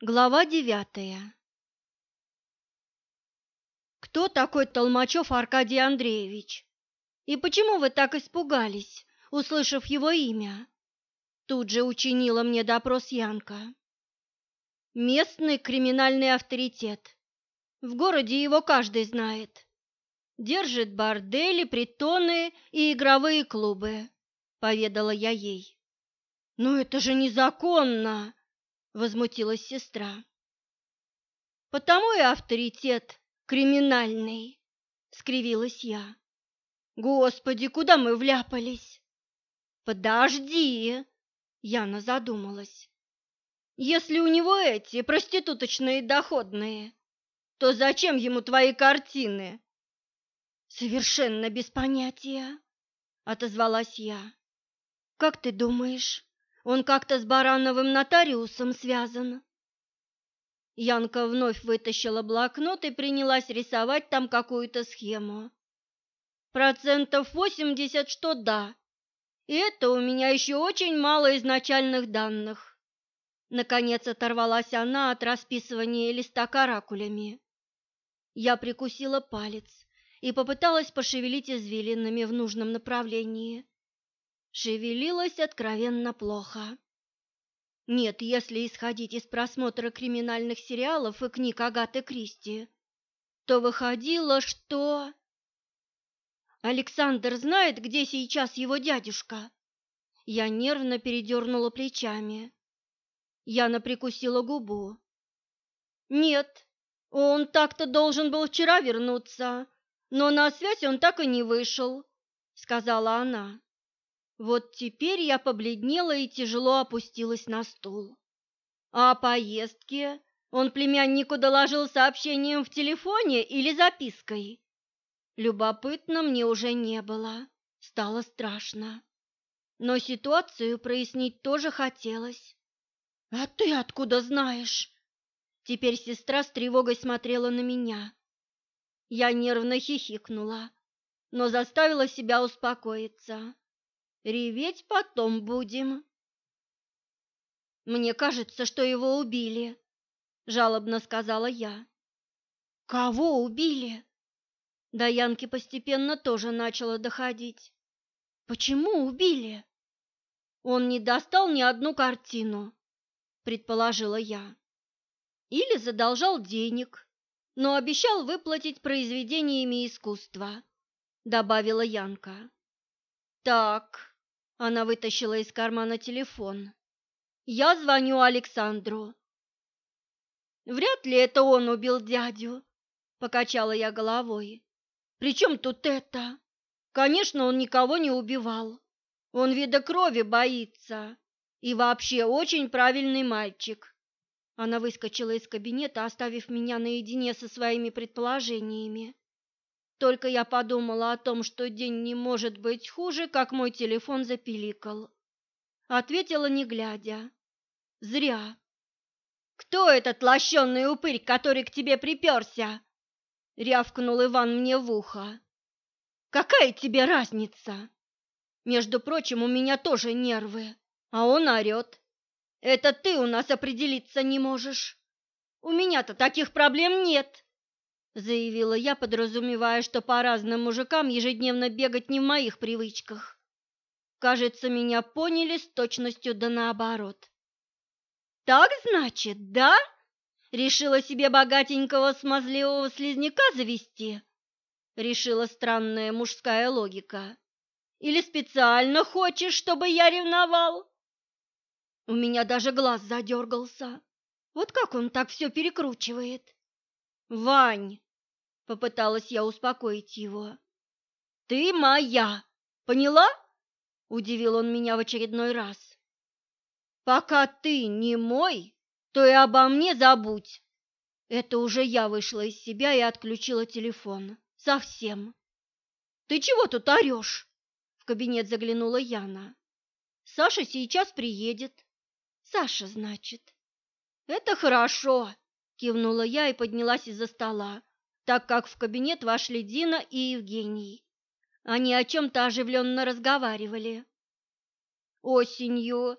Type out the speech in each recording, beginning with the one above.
Глава девятая Кто такой Толмачев Аркадий Андреевич? И почему вы так испугались, услышав его имя? Тут же учинила мне допрос Янка. Местный криминальный авторитет. В городе его каждый знает. Держит бордели, притоны и игровые клубы, поведала я ей. Но это же незаконно, возмутилась сестра. Потому и авторитет криминальный, скривилась я. Господи, куда мы вляпались? Подожди, Яна задумалась. Если у него эти проституточные доходные, то зачем ему твои картины? Совершенно без понятия, отозвалась я. Как ты думаешь, он как-то с Барановым нотариусом связан. Янка вновь вытащила блокнот и принялась рисовать там какую-то схему. Процентов восемьдесят, что да. И это у меня еще очень мало изначальных данных. Наконец оторвалась она от расписывания листа каракулями. Я прикусила палец и попыталась пошевелить извилинами в нужном направлении шевелилась откровенно плохо. Нет, если исходить из просмотра криминальных сериалов и книг Агаты Кристи, то выходило, что... Александр знает, где сейчас его дядюшка. Я нервно передернула плечами. Яна прикусила губу. Нет, он так-то должен был вчера вернуться, но на связь он так и не вышел, сказала она. Вот теперь я побледнела и тяжело опустилась на стул. О поездке он племяннику доложил сообщением в телефоне или запиской? Любопытно мне уже не было, стало страшно. Но ситуацию прояснить тоже хотелось. «А ты откуда знаешь?» Теперь сестра с тревогой смотрела на меня. Я нервно хихикнула, но заставила себя успокоиться. Реветь потом будем. Мне кажется, что его убили, жалобно сказала я. Кого убили? До Янки постепенно тоже начало доходить. Почему убили? Он не достал ни одну картину, предположила я. Или задолжал денег, но обещал выплатить произведениями искусства, добавила Янка. Так, она вытащила из кармана телефон. «Я звоню Александру». «Вряд ли это он убил дядю», — покачала я головой. «При чем тут это? Конечно, он никого не убивал. Он вида крови боится. И вообще очень правильный мальчик». Она выскочила из кабинета, оставив меня наедине со своими предположениями. Только я подумала о том, что день не может быть хуже, как мой телефон запиликал. Ответила, не глядя. Зря. «Кто этот лощеный упырь, который к тебе приперся?» Рявкнул Иван мне в ухо. «Какая тебе разница? Между прочим, у меня тоже нервы, а он орет. Это ты у нас определиться не можешь. У меня-то таких проблем нет» заявила я, подразумевая, что по разным мужикам ежедневно бегать не в моих привычках. Кажется, меня поняли с точностью да наоборот. Так значит, да? Решила себе богатенького смазливого слизняка завести? Решила странная мужская логика. Или специально хочешь, чтобы я ревновал? У меня даже глаз задергался. Вот как он так все перекручивает? Вань, Попыталась я успокоить его. «Ты моя! Поняла?» Удивил он меня в очередной раз. «Пока ты не мой, то и обо мне забудь!» Это уже я вышла из себя и отключила телефон. Совсем. «Ты чего тут орешь?» В кабинет заглянула Яна. «Саша сейчас приедет». «Саша, значит». «Это хорошо!» Кивнула я и поднялась из-за стола так как в кабинет вошли Дина и Евгений. Они о чем-то оживленно разговаривали. «Осенью,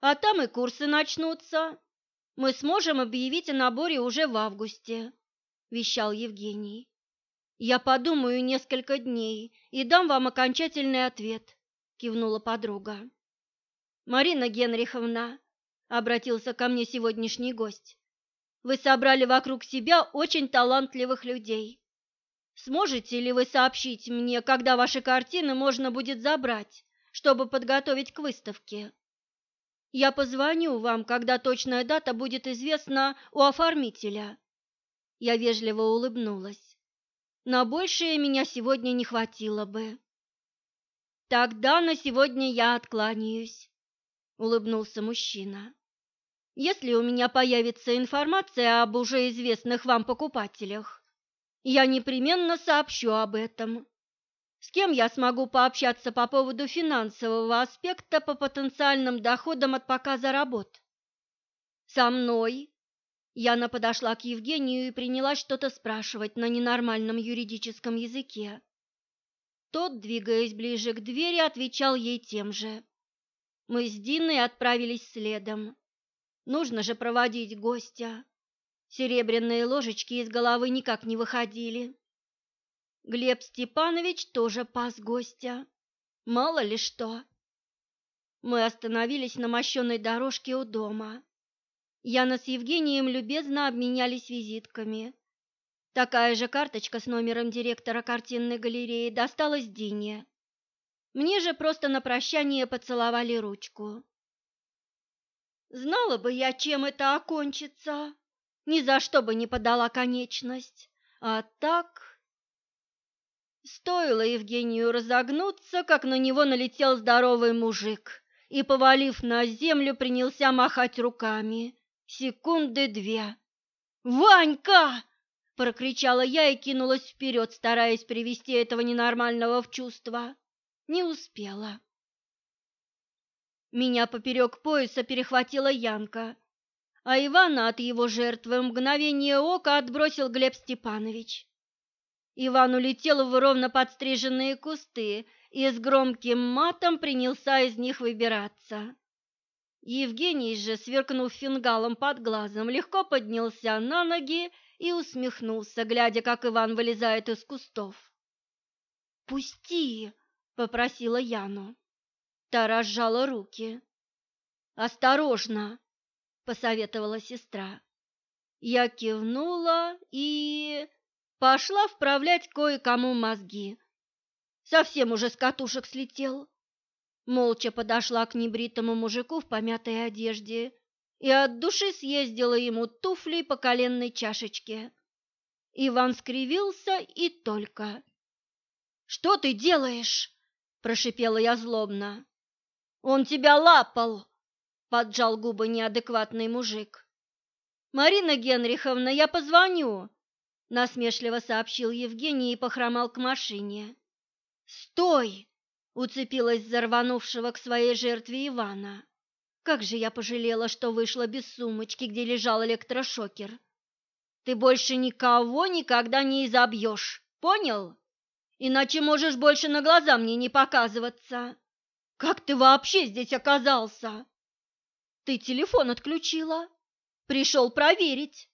а там и курсы начнутся. мы сможем объявить о наборе уже в августе, вещал Евгений. Я подумаю несколько дней и дам вам окончательный ответ, кивнула подруга. Марина Генриховна, обратился ко мне сегодняшний гость. Вы собрали вокруг себя очень талантливых людей. Сможете ли вы сообщить мне, когда ваши картины можно будет забрать, чтобы подготовить к выставке? Я позвоню вам, когда точная дата будет известна у оформителя. Я вежливо улыбнулась. На большее меня сегодня не хватило бы. Тогда на сегодня я откланяюсь, улыбнулся мужчина. Если у меня появится информация об уже известных вам покупателях, я непременно сообщу об этом. С кем я смогу пообщаться по поводу финансового аспекта по потенциальным доходам от показа работ? Со мной. Яна подошла к Евгению и принялась что-то спрашивать на ненормальном юридическом языке. Тот, двигаясь ближе к двери, отвечал ей тем же. Мы с Диной отправились следом. Нужно же проводить гостя. Серебряные ложечки из головы никак не выходили. Глеб Степанович тоже пас гостя. Мало ли что. Мы остановились на мощенной дорожке у дома. Яна с Евгением любезно обменялись визитками. Такая же карточка с номером директора картинной галереи досталась Дине. Мне же просто на прощание поцеловали ручку. Знала бы я, чем это окончится, ни за что бы не подала конечность. А так... Стоило Евгению разогнуться, как на него налетел здоровый мужик и, повалив на землю, принялся махать руками. Секунды две. «Ванька!» – прокричала я и кинулась вперед, стараясь привести этого ненормального в чувство. Не успела. Меня поперек пояса перехватила Янка, а Ивана от его жертвы мгновение ока отбросил Глеб Степанович. Иван улетел в ровно подстриженные кусты и с громким матом принялся из них выбираться. Евгений же, сверкнув фингалом под глазом, легко поднялся на ноги и усмехнулся, глядя, как Иван вылезает из кустов. «Пусти!» — попросила Яну. Та разжала руки. «Осторожно!» — посоветовала сестра. Я кивнула и... пошла вправлять кое-кому мозги. Совсем уже с катушек слетел. Молча подошла к небритому мужику в помятой одежде и от души съездила ему туфлей по коленной чашечке. Иван скривился и только. «Что ты делаешь?» – прошипела я злобно. Он тебя лапал, поджал губы неадекватный мужик. Марина Генриховна, я позвоню, насмешливо сообщил Евгений и похромал к машине. Стой! уцепилась за рванувшего к своей жертве Ивана. Как же я пожалела, что вышла без сумочки, где лежал электрошокер. Ты больше никого никогда не изобьешь, понял? Иначе можешь больше на глаза мне не показываться. Как ты вообще здесь оказался? Ты телефон отключила? Пришел проверить.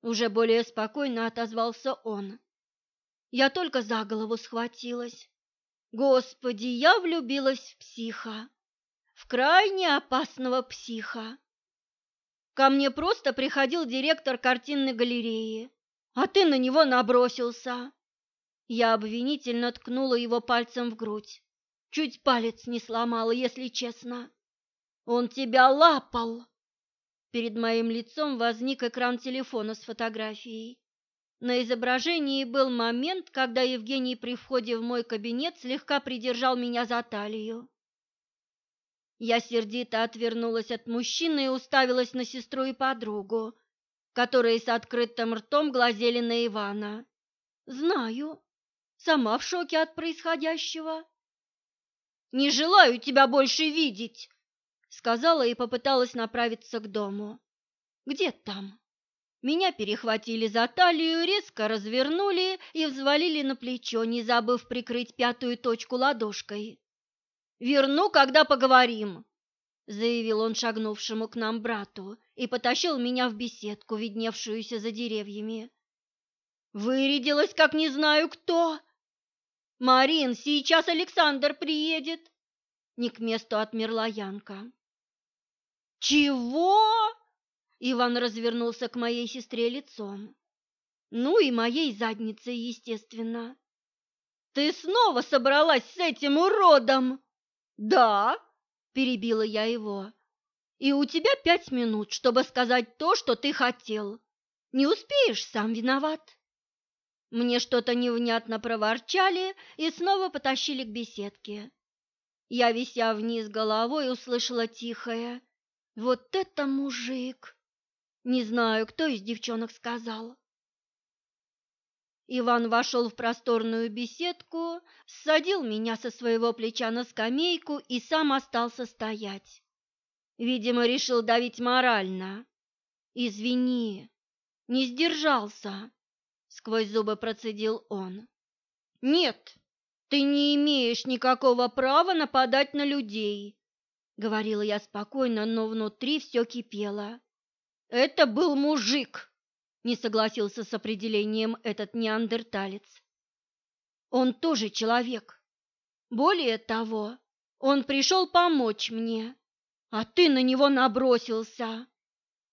Уже более спокойно отозвался он. Я только за голову схватилась. Господи, я влюбилась в психа, в крайне опасного психа. Ко мне просто приходил директор картинной галереи, а ты на него набросился. Я обвинительно ткнула его пальцем в грудь. Чуть палец не сломала, если честно. Он тебя лапал. Перед моим лицом возник экран телефона с фотографией. На изображении был момент, когда Евгений при входе в мой кабинет слегка придержал меня за талию. Я сердито отвернулась от мужчины и уставилась на сестру и подругу, которые с открытым ртом глазели на Ивана. Знаю, сама в шоке от происходящего. Не желаю тебя больше видеть, сказала и попыталась направиться к дому. Где там? Меня перехватили за талию, резко развернули и взвалили на плечо, не забыв прикрыть пятую точку ладошкой. Верну, когда поговорим. заявил он шагнувшему к нам брату и потащил меня в беседку, видневшуюся за деревьями. Вырядилась, как не знаю кто. Марин, сейчас Александр приедет. Не к месту отмерла Янка. Чего? Иван развернулся к моей сестре лицом. Ну и моей задницей, естественно. Ты снова собралась с этим уродом? Да, перебила я его. И у тебя пять минут, чтобы сказать то, что ты хотел. Не успеешь, сам виноват. Мне что-то невнятно проворчали и снова потащили к беседке. Я, вися вниз головой, услышала тихое «Вот это мужик!» Не знаю, кто из девчонок сказал. Иван вошел в просторную беседку, садил меня со своего плеча на скамейку и сам остался стоять. Видимо, решил давить морально. «Извини, не сдержался», сквозь зубы процедил он. Нет, ты не имеешь никакого права нападать на людей, говорила я спокойно, но внутри все кипело. Это был мужик, не согласился с определением этот неандерталец. Он тоже человек. Более того, он пришел помочь мне, а ты на него набросился.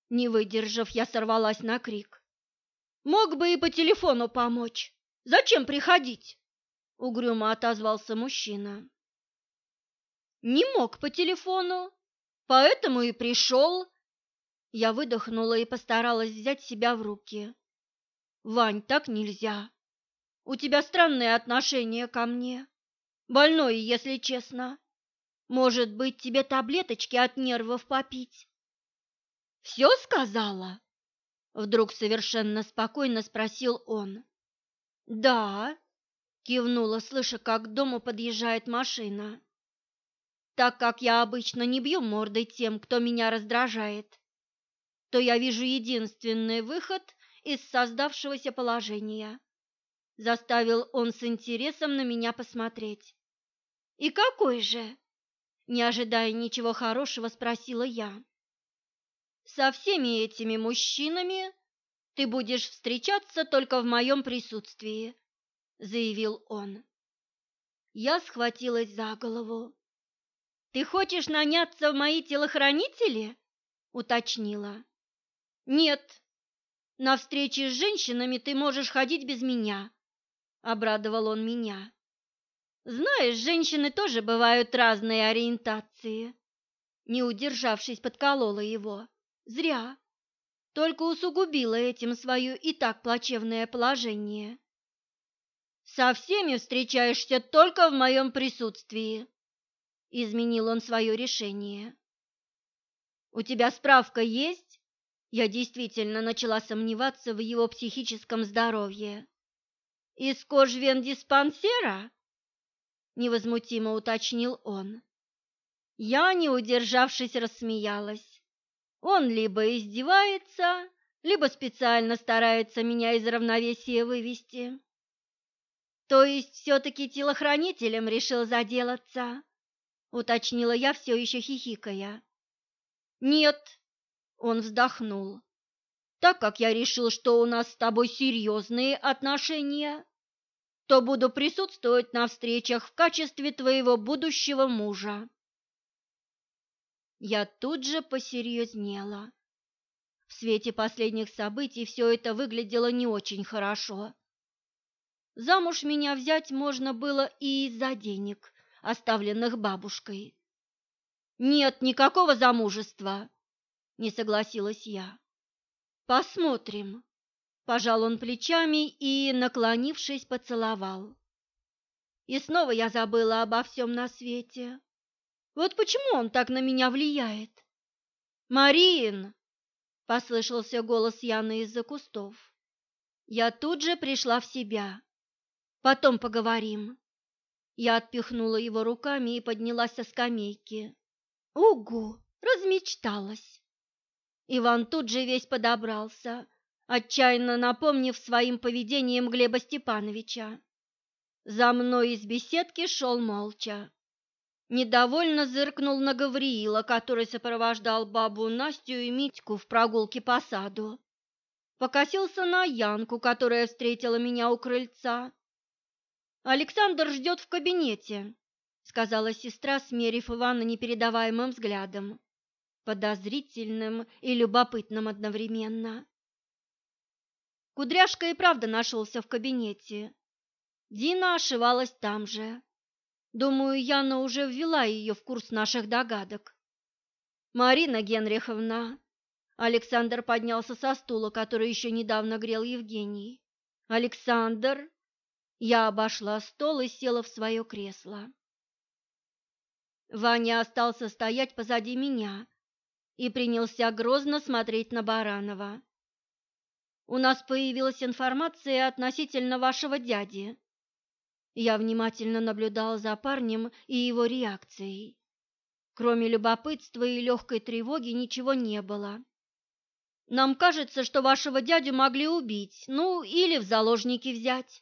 Не выдержав, я сорвалась на крик. Мог бы и по телефону помочь. Зачем приходить? Угрюмо отозвался мужчина. Не мог по телефону, поэтому и пришел. Я выдохнула и постаралась взять себя в руки. Вань, так нельзя. У тебя странное отношение ко мне. Больное, если честно. Может быть, тебе таблеточки от нервов попить? Все сказала? Вдруг совершенно спокойно спросил он. «Да», — кивнула, слыша, как к дому подъезжает машина. «Так как я обычно не бью мордой тем, кто меня раздражает, то я вижу единственный выход из создавшегося положения». Заставил он с интересом на меня посмотреть. «И какой же?» Не ожидая ничего хорошего, спросила я. Со всеми этими мужчинами ты будешь встречаться только в моем присутствии, заявил он. Я схватилась за голову. Ты хочешь наняться в мои телохранители? уточнила. Нет. На встречи с женщинами ты можешь ходить без меня, обрадовал он меня. Знаешь, женщины тоже бывают разной ориентации. Не удержавшись, подколола его. Зря. Только усугубила этим свое и так плачевное положение. Со всеми встречаешься только в моем присутствии. Изменил он свое решение. У тебя справка есть? Я действительно начала сомневаться в его психическом здоровье. Из кожвендиспансера? Невозмутимо уточнил он. Я, не удержавшись, рассмеялась. Он либо издевается, либо специально старается меня из равновесия вывести. То есть все-таки телохранителем решил заделаться, уточнила я все еще хихикая. Нет, он вздохнул. Так как я решил, что у нас с тобой серьезные отношения, то буду присутствовать на встречах в качестве твоего будущего мужа. Я тут же посерьезнела. В свете последних событий все это выглядело не очень хорошо. Замуж меня взять можно было и из-за денег, оставленных бабушкой. Нет никакого замужества, не согласилась я. Посмотрим. Пожал он плечами и, наклонившись, поцеловал. И снова я забыла обо всем на свете. Вот почему он так на меня влияет? Марин! Послышался голос Яны из-за кустов. Я тут же пришла в себя. Потом поговорим. Я отпихнула его руками и поднялась со скамейки. Угу, размечталась. Иван тут же весь подобрался, отчаянно напомнив своим поведением Глеба Степановича. За мной из беседки шел молча. Недовольно зыркнул на Гавриила, который сопровождал бабу Настю и Митьку в прогулке по саду. Покосился на Янку, которая встретила меня у крыльца. «Александр ждет в кабинете», — сказала сестра, смерив Ивана непередаваемым взглядом, подозрительным и любопытным одновременно. Кудряшка и правда нашелся в кабинете. Дина ошивалась там же. Думаю, Яна уже ввела ее в курс наших догадок. «Марина Генриховна!» Александр поднялся со стула, который еще недавно грел Евгений. «Александр!» Я обошла стол и села в свое кресло. Ваня остался стоять позади меня и принялся грозно смотреть на Баранова. «У нас появилась информация относительно вашего дяди», я внимательно наблюдал за парнем и его реакцией. Кроме любопытства и легкой тревоги ничего не было. Нам кажется, что вашего дядю могли убить, ну или в заложники взять.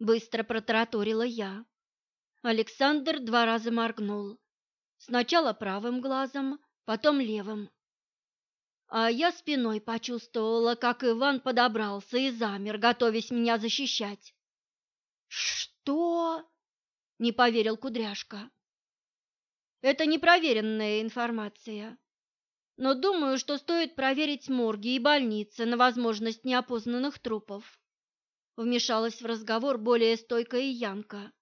Быстро протараторила я. Александр два раза моргнул. Сначала правым глазом, потом левым. А я спиной почувствовала, как Иван подобрался и замер, готовясь меня защищать. «Что?» – не поверил Кудряшка. «Это непроверенная информация. Но думаю, что стоит проверить морги и больницы на возможность неопознанных трупов». Вмешалась в разговор более стойкая Янка.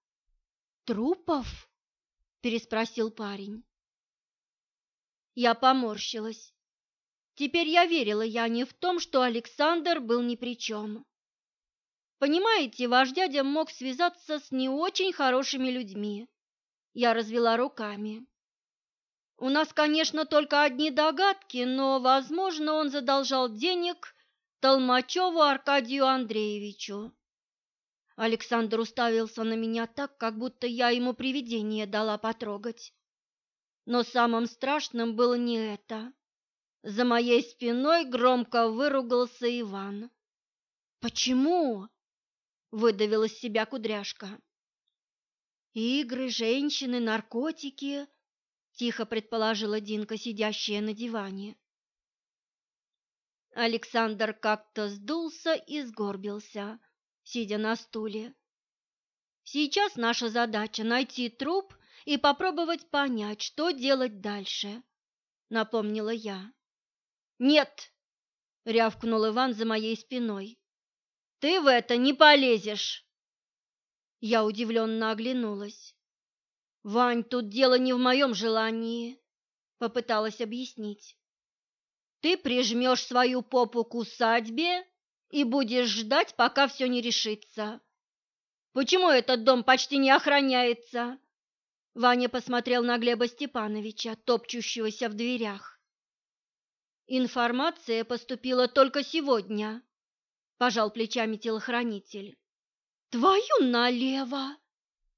«Трупов?» – переспросил парень. Я поморщилась. Теперь я верила я не в том, что Александр был ни при чем. Понимаете, ваш дядя мог связаться с не очень хорошими людьми. Я развела руками. У нас, конечно, только одни догадки, но, возможно, он задолжал денег Толмачеву Аркадию Андреевичу. Александр уставился на меня так, как будто я ему привидение дала потрогать. Но самым страшным было не это. За моей спиной громко выругался Иван. «Почему?» Выдавила из себя кудряшка. Игры, женщины, наркотики, тихо предположила Динка, сидящая на диване. Александр как-то сдулся и сгорбился, сидя на стуле. Сейчас наша задача найти труп и попробовать понять, что делать дальше, напомнила я. Нет, рявкнул Иван за моей спиной. Ты в это не полезешь. Я удивленно оглянулась. Вань, тут дело не в моем желании, попыталась объяснить. Ты прижмешь свою попу к усадьбе и будешь ждать, пока все не решится. Почему этот дом почти не охраняется? Ваня посмотрел на Глеба Степановича, топчущегося в дверях. Информация поступила только сегодня, пожал плечами телохранитель. Твою налево!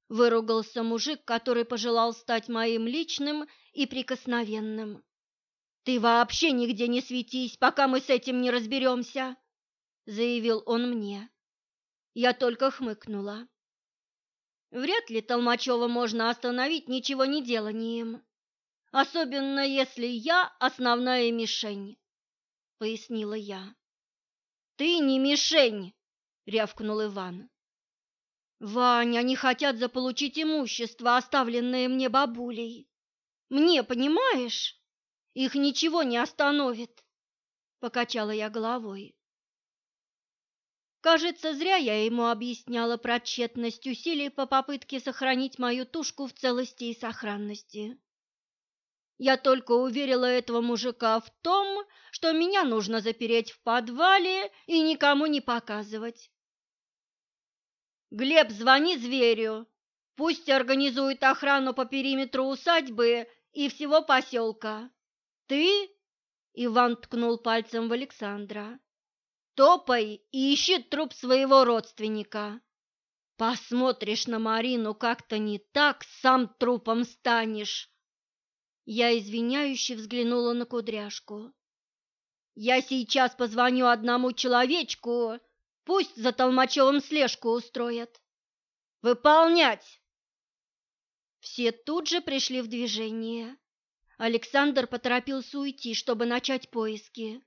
Выругался мужик, который пожелал стать моим личным и прикосновенным. Ты вообще нигде не светись, пока мы с этим не разберемся, заявил он мне. Я только хмыкнула. Вряд ли Толмачева можно остановить ничего не деланием, особенно если я основная мишень, пояснила я. «Ты не мишень!» — рявкнул Иван. «Вань, они хотят заполучить имущество, оставленное мне бабулей. Мне, понимаешь? Их ничего не остановит!» — покачала я головой. Кажется, зря я ему объясняла про тщетность усилий по попытке сохранить мою тушку в целости и сохранности. Я только уверила этого мужика в том, что меня нужно запереть в подвале и никому не показывать. Глеб, звони зверю. Пусть организует охрану по периметру усадьбы и всего поселка. Ты, Иван ткнул пальцем в Александра, топай и ищи труп своего родственника. Посмотришь на Марину как-то не так, сам трупом станешь. Я извиняюще взглянула на кудряшку. «Я сейчас позвоню одному человечку, пусть за Толмачевым слежку устроят. Выполнять!» Все тут же пришли в движение. Александр поторопился уйти, чтобы начать поиски.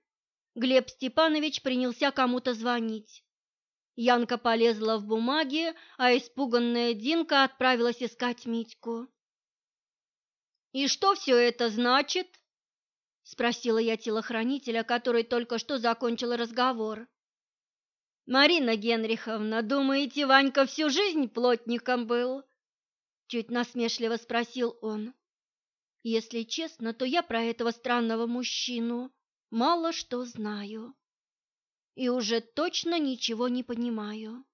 Глеб Степанович принялся кому-то звонить. Янка полезла в бумаги, а испуганная Динка отправилась искать Митьку. «И что все это значит?» – спросила я телохранителя, который только что закончил разговор. «Марина Генриховна, думаете, Ванька всю жизнь плотником был?» Чуть насмешливо спросил он. Если честно, то я про этого странного мужчину мало что знаю и уже точно ничего не понимаю.